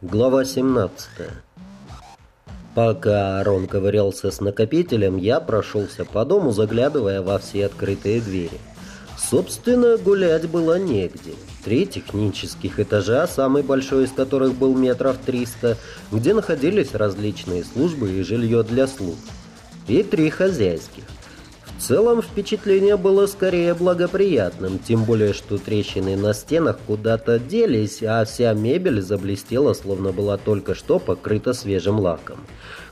Глава 17 Пока Арон ковырялся с накопителем, я прошелся по дому, заглядывая во все открытые двери. Собственно, гулять было негде. Три технических этажа, самый большой из которых был метров 300, где находились различные службы и жилье для слуг. И три хозяйских. В целом впечатление было скорее благоприятным, тем более, что трещины на стенах куда-то делись, а вся мебель заблестела, словно была только что покрыта свежим лаком.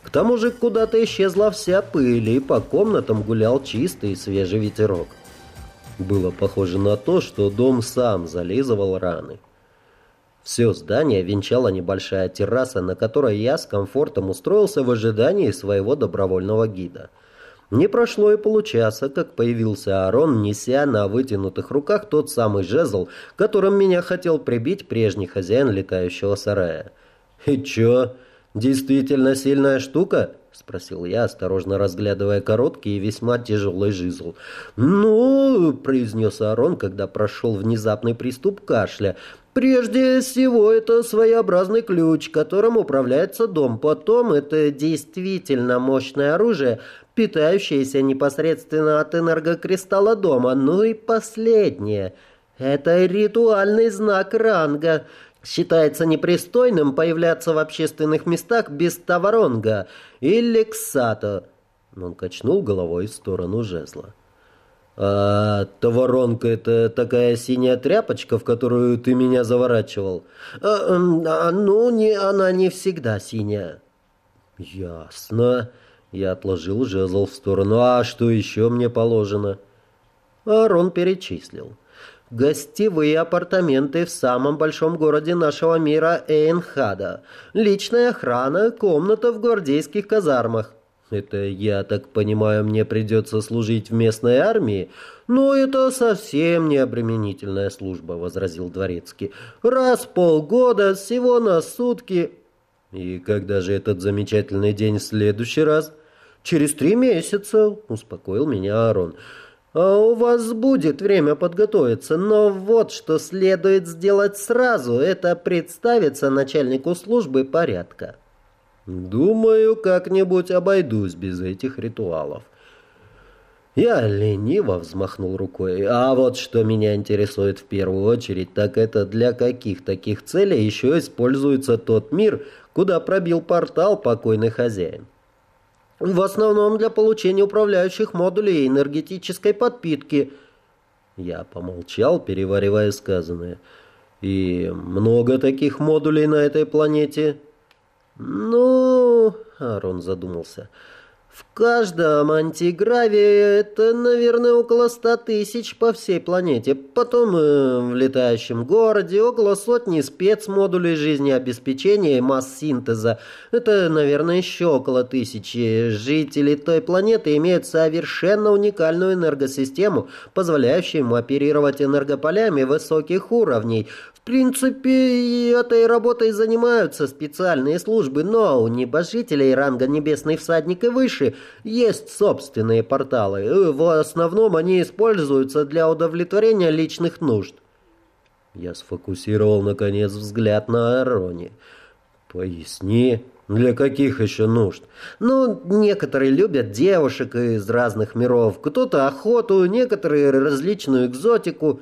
К тому же куда-то исчезла вся пыль, и по комнатам гулял чистый и свежий ветерок. Было похоже на то, что дом сам зализывал раны. Все здание венчала небольшая терраса, на которой я с комфортом устроился в ожидании своего добровольного гида – не прошло и получаса, как появился Аарон, неся на вытянутых руках тот самый жезл, которым меня хотел прибить прежний хозяин летающего сарая. «И чё, действительно сильная штука?» — спросил я, осторожно разглядывая короткий и весьма тяжелый жезл. «Ну...» — произнес Аарон, когда прошел внезапный приступ кашля. Прежде всего, это своеобразный ключ, которым управляется дом. Потом это действительно мощное оружие, питающееся непосредственно от энергокристалла дома. Ну и последнее. Это ритуальный знак ранга. Считается непристойным появляться в общественных местах без товаронга или ксато. Он качнул головой в сторону жезла. «А товаронка — это такая синяя тряпочка, в которую ты меня заворачивал?» а, а, «Ну, не, она не всегда синяя». «Ясно». Я отложил жезл в сторону. «А что еще мне положено?» Арон перечислил. Гостевые апартаменты в самом большом городе нашего мира Эйнхада. Личная охрана, комната в гвардейских казармах. Это, я так понимаю, мне придется служить в местной армии? Но это совсем не обременительная служба, возразил Дворецкий. Раз в полгода, всего на сутки. И когда же этот замечательный день в следующий раз? Через три месяца, успокоил меня Арон. А у вас будет время подготовиться, но вот что следует сделать сразу, это представиться начальнику службы порядка. Думаю, как-нибудь обойдусь без этих ритуалов. Я лениво взмахнул рукой. А вот что меня интересует в первую очередь, так это для каких таких целей еще используется тот мир, куда пробил портал покойный хозяин. В основном для получения управляющих модулей и энергетической подпитки. Я помолчал, переваривая сказанное. И много таких модулей на этой планете? «Ну...» — Арон задумался. «В каждом антиграве это, наверное, около ста тысяч по всей планете. Потом э, в летающем городе около сотни спецмодулей жизнеобеспечения и масс-синтеза. Это, наверное, еще около тысячи. Жители той планеты имеют совершенно уникальную энергосистему, позволяющую им оперировать энергополями высоких уровней, принципе, этой работой занимаются специальные службы, но у небожителей ранга Небесный Всадник и выше есть собственные порталы. В основном они используются для удовлетворения личных нужд. Я сфокусировал, наконец, взгляд на Ароне. «Поясни, для каких еще нужд?» «Ну, некоторые любят девушек из разных миров, кто-то охоту, некоторые различную экзотику».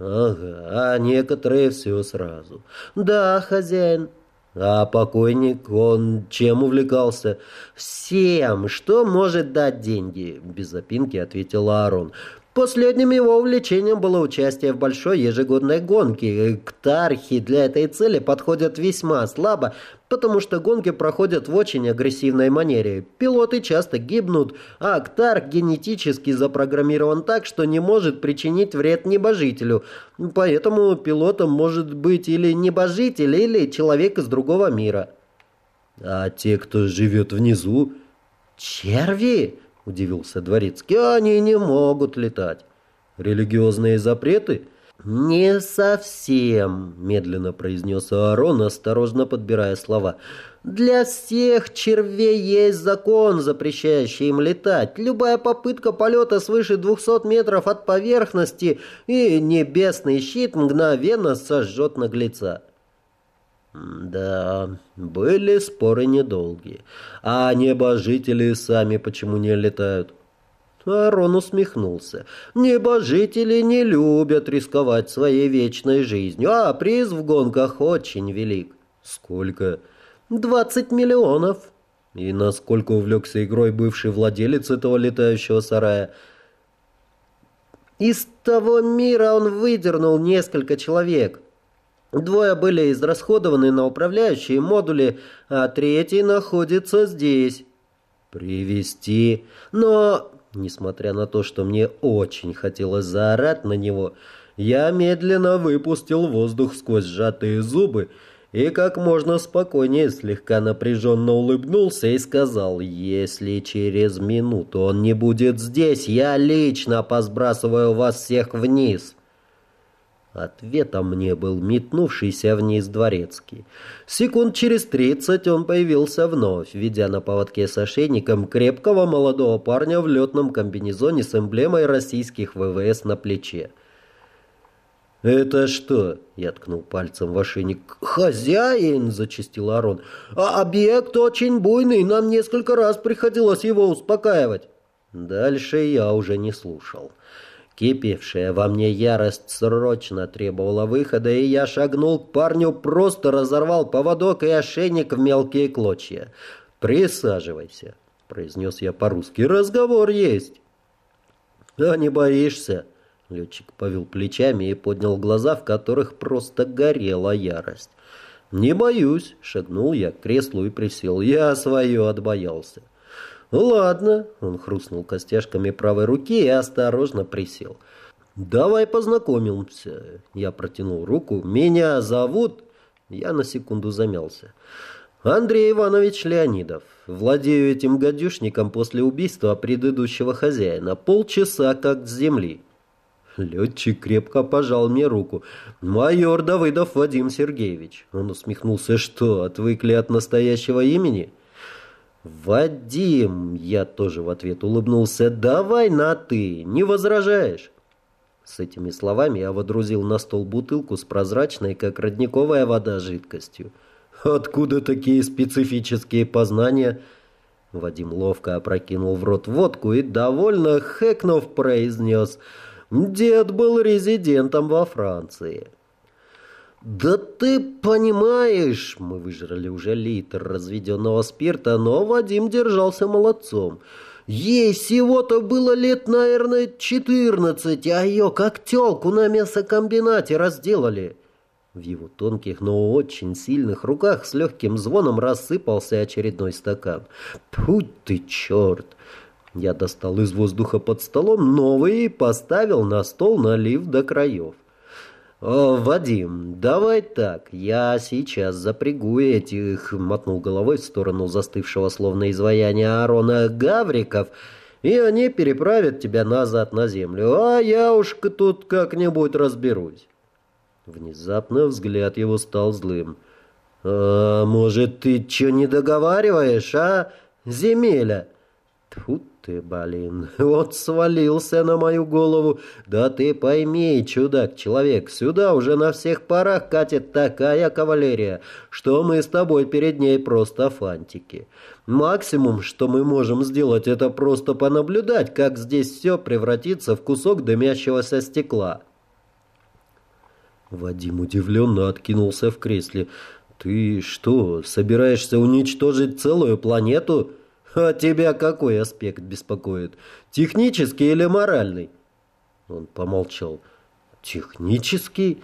Ага, а некоторые все сразу. Да, хозяин. А покойник, он чем увлекался? Всем, что может дать деньги, без запинки ответил Аарон. Последним его увлечением было участие в большой ежегодной гонке. Ктархи для этой цели подходят весьма слабо, потому что гонки проходят в очень агрессивной манере. Пилоты часто гибнут, а Ктарх генетически запрограммирован так, что не может причинить вред небожителю. Поэтому пилотом может быть или небожитель, или человек из другого мира. А те, кто живет внизу? Черви? Удивился дворецкий. «Они не могут летать». «Религиозные запреты?» «Не совсем», — медленно произнес Аарон, осторожно подбирая слова. «Для всех червей есть закон, запрещающий им летать. Любая попытка полета свыше двухсот метров от поверхности и небесный щит мгновенно сожжет наглеца». Да, были споры недолгие. А небожители сами почему не летают? Арон усмехнулся. Небожители не любят рисковать своей вечной жизнью, а приз в гонках очень велик. Сколько? Двадцать миллионов. И насколько увлекся игрой бывший владелец этого летающего сарая? Из того мира он выдернул несколько человек. Двое были израсходованы на управляющие модули, а третий находится здесь. Привести. Но, несмотря на то, что мне очень хотелось заорать на него, я медленно выпустил воздух сквозь сжатые зубы и как можно спокойнее слегка напряженно улыбнулся и сказал, «Если через минуту он не будет здесь, я лично посбрасываю вас всех вниз». Ответом мне был метнувшийся вниз дворецкий. Секунд через тридцать он появился вновь, ведя на поводке с ошейником крепкого молодого парня в летном комбинезоне с эмблемой российских ВВС на плече. «Это что?» — я ткнул пальцем в ошейник. «Хозяин!» — зачистил Арон. «А объект очень буйный, нам несколько раз приходилось его успокаивать». Дальше я уже не слушал. Кипевшая во мне ярость срочно требовала выхода, и я шагнул к парню, просто разорвал поводок и ошейник в мелкие клочья. «Присаживайся», — произнес я по-русски. «Разговор есть». «А не боишься?» Летчик повел плечами и поднял глаза, в которых просто горела ярость. «Не боюсь», — шагнул я к креслу и присел. «Я свое отбоялся». «Ладно», — он хрустнул костяшками правой руки и осторожно присел. «Давай познакомимся». Я протянул руку. «Меня зовут...» Я на секунду замялся. «Андрей Иванович Леонидов. Владею этим гадюшником после убийства предыдущего хозяина. Полчаса как с земли». Летчик крепко пожал мне руку. «Майор Давыдов Вадим Сергеевич». Он усмехнулся. «Что, отвыкли от настоящего имени?» «Вадим!» Я тоже в ответ улыбнулся. «Давай на «ты». Не возражаешь?» С этими словами я водрузил на стол бутылку с прозрачной, как родниковая вода, жидкостью. «Откуда такие специфические познания?» Вадим ловко опрокинул в рот водку и, довольно хэкнув, произнес «Дед был резидентом во Франции». «Да ты понимаешь!» Мы выжрали уже литр разведенного спирта, но Вадим держался молодцом. Ей всего-то было лет, наверное, четырнадцать, а ее как телку на мясокомбинате разделали. В его тонких, но очень сильных руках с легким звоном рассыпался очередной стакан. «Тьфу ты, черт!» Я достал из воздуха под столом новый и поставил на стол, налив до краев. «О, Вадим, давай так, я сейчас запрягу этих...» Мотнул головой в сторону застывшего словно изваяния Аарона Гавриков, и они переправят тебя назад на землю, а я уж тут как-нибудь разберусь. Внезапно взгляд его стал злым. «А, может, ты что не договариваешь, а, земеля?» Тьфу ты, блин, вот свалился на мою голову. Да ты пойми, чудак-человек, сюда уже на всех парах катит такая кавалерия, что мы с тобой перед ней просто фантики. Максимум, что мы можем сделать, это просто понаблюдать, как здесь все превратится в кусок дымящегося стекла. Вадим удивленно откинулся в кресле. «Ты что, собираешься уничтожить целую планету?» «А тебя какой аспект беспокоит? Технический или моральный?» Он помолчал. «Технический?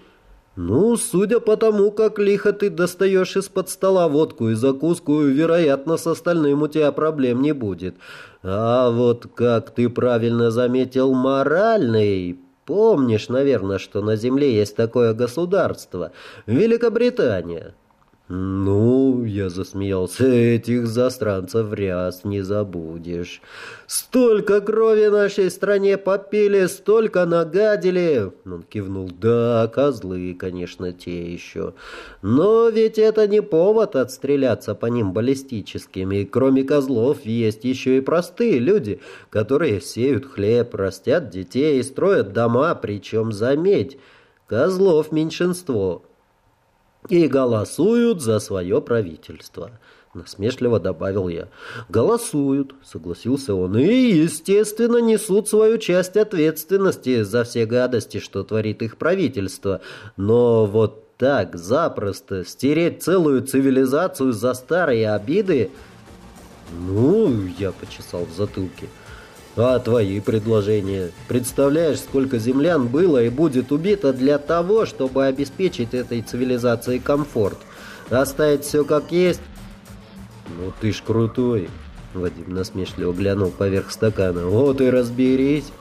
Ну, судя по тому, как лихо ты достаешь из-под стола водку и закуску, вероятно, с остальным у тебя проблем не будет. А вот, как ты правильно заметил, моральный...» Помнишь, наверное, что на Земле есть такое государство – Великобритания. «Ну, — я засмеялся, — этих застранцев ряс не забудешь. Столько крови нашей стране попили, столько нагадили!» Он кивнул. «Да, козлы, конечно, те еще. Но ведь это не повод отстреляться по ним баллистическими. Кроме козлов есть еще и простые люди, которые сеют хлеб, растят детей, строят дома, причем, заметь, козлов меньшинство». И голосуют за свое правительство. Насмешливо добавил я. «Голосуют», — согласился он, — «и, естественно, несут свою часть ответственности за все гадости, что творит их правительство. Но вот так запросто стереть целую цивилизацию за старые обиды...» «Ну, я почесал в затылке». «А твои предложения? Представляешь, сколько землян было и будет убито для того, чтобы обеспечить этой цивилизации комфорт? Оставить все как есть, «Ну ты ж крутой!» Вадим насмешливо глянул поверх стакана. «Вот и разберись!»